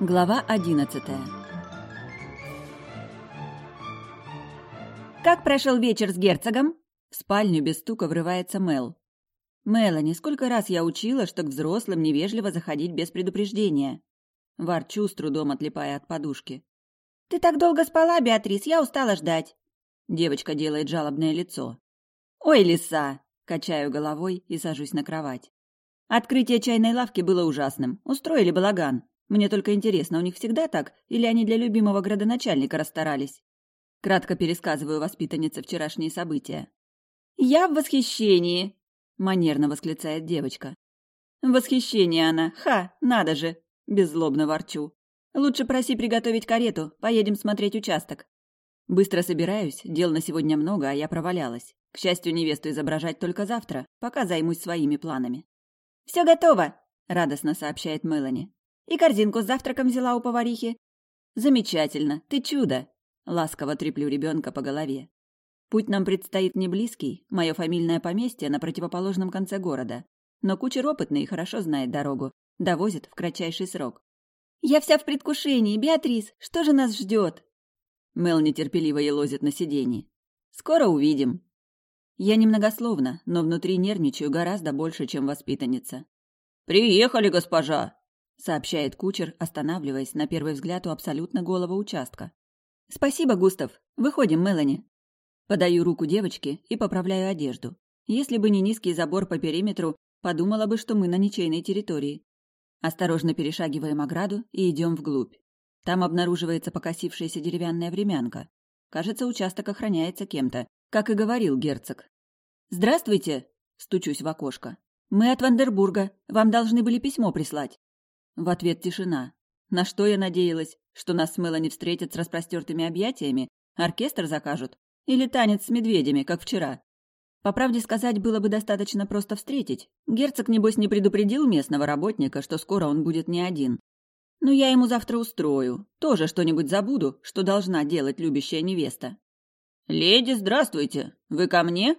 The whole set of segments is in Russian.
Глава одиннадцатая «Как прошел вечер с герцогом?» В спальню без стука врывается Мел. «Мелани, сколько раз я учила, что к взрослым невежливо заходить без предупреждения?» Ворчу, с трудом отлипая от подушки. «Ты так долго спала, Беатрис, я устала ждать». Девочка делает жалобное лицо. «Ой, лиса!» – качаю головой и сажусь на кровать. Открытие чайной лавки было ужасным. Устроили балаган. Мне только интересно, у них всегда так, или они для любимого градоначальника расстарались? Кратко пересказываю воспитаннице вчерашние события. «Я в восхищении!» – манерно восклицает девочка. «В восхищении она! Ха, надо же!» – беззлобно ворчу. «Лучше проси приготовить карету, поедем смотреть участок». Быстро собираюсь, дел на сегодня много, а я провалялась. К счастью, невесту изображать только завтра, пока займусь своими планами. «Все готово!» – радостно сообщает Мелани. И корзинку с завтраком взяла у поварихи. Замечательно, ты чудо. Ласково треплю ребенка по голове. Путь нам предстоит не близкий, мое фамильное поместье на противоположном конце города. Но кучер опытный и хорошо знает дорогу, довозит в кратчайший срок. «Я вся в предвкушении, Беатрис, что же нас ждет?» Мел нетерпеливо елозит на сиденье. «Скоро увидим». Я немногословна, но внутри нервничаю гораздо больше, чем воспитанница. «Приехали, госпожа!» Сообщает кучер, останавливаясь на первый взгляд у абсолютно голого участка. Спасибо, Густав. Выходим, Мелани. Подаю руку девочке и поправляю одежду. Если бы не низкий забор по периметру, подумала бы, что мы на ничейной территории. Осторожно перешагиваем ограду и идем вглубь. Там обнаруживается покосившаяся деревянная времянка. Кажется, участок охраняется кем-то, как и говорил герцог. «Здравствуйте!» – стучусь в окошко. «Мы от Вандербурга. Вам должны были письмо прислать». В ответ тишина. На что я надеялась? Что нас с Мелани встретят с распростертыми объятиями? Оркестр закажут? Или танец с медведями, как вчера? По правде сказать, было бы достаточно просто встретить. Герцог, небось, не предупредил местного работника, что скоро он будет не один. Но я ему завтра устрою. Тоже что-нибудь забуду, что должна делать любящая невеста. «Леди, здравствуйте! Вы ко мне?»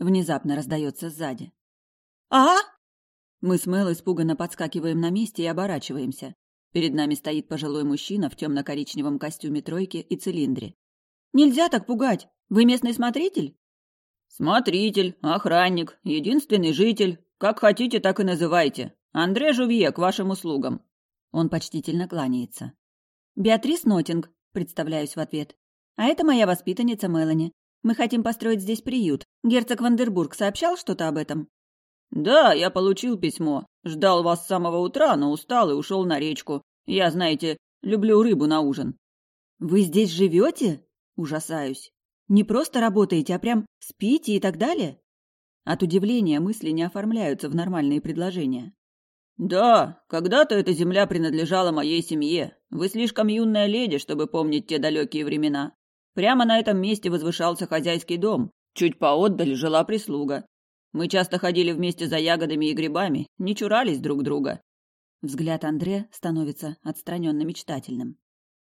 Внезапно раздается сзади. «А?» Мы с Мэл испуганно подскакиваем на месте и оборачиваемся. Перед нами стоит пожилой мужчина в темно-коричневом костюме тройки и цилиндре. «Нельзя так пугать! Вы местный смотритель?» «Смотритель, охранник, единственный житель. Как хотите, так и называйте. Андре Жувье к вашим услугам». Он почтительно кланяется. «Беатрис Нотинг», — представляюсь в ответ. «А это моя воспитанница Мелани. Мы хотим построить здесь приют. Герцог Вандербург сообщал что-то об этом?» «Да, я получил письмо. Ждал вас с самого утра, но устал и ушел на речку. Я, знаете, люблю рыбу на ужин». «Вы здесь живете?» Ужасаюсь. «Не просто работаете, а прям спите и так далее?» От удивления мысли не оформляются в нормальные предложения. «Да, когда-то эта земля принадлежала моей семье. Вы слишком юная леди, чтобы помнить те далекие времена. Прямо на этом месте возвышался хозяйский дом. Чуть поотдаль жила прислуга. Мы часто ходили вместе за ягодами и грибами, не чурались друг друга. Взгляд Андре становится отстраненно мечтательным.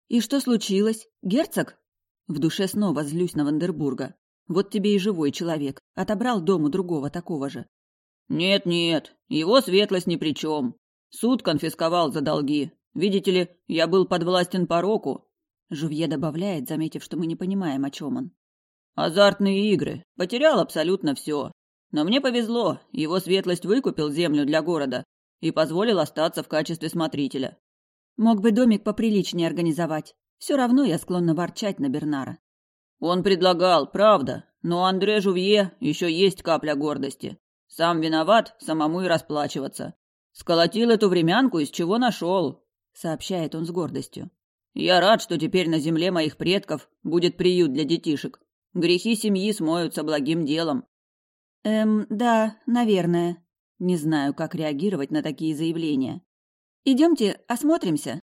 И что случилось? Герцог? В душе снова злюсь на Вандербурга. Вот тебе и живой человек. Отобрал дому другого такого же. Нет-нет, его светлость ни при чем. Суд конфисковал за долги. Видите ли, я был подвластен пороку. Жувье добавляет, заметив, что мы не понимаем, о чем он. Азартные игры. Потерял абсолютно все. Но мне повезло, его светлость выкупил землю для города и позволил остаться в качестве смотрителя. Мог бы домик поприличнее организовать. Все равно я склонна ворчать на Бернара. Он предлагал, правда, но Андре Жувье еще есть капля гордости. Сам виноват, самому и расплачиваться. Сколотил эту времянку, из чего нашел, сообщает он с гордостью. Я рад, что теперь на земле моих предков будет приют для детишек. Грехи семьи смоются благим делом. Эм, да, наверное. Не знаю, как реагировать на такие заявления. Идемте, осмотримся.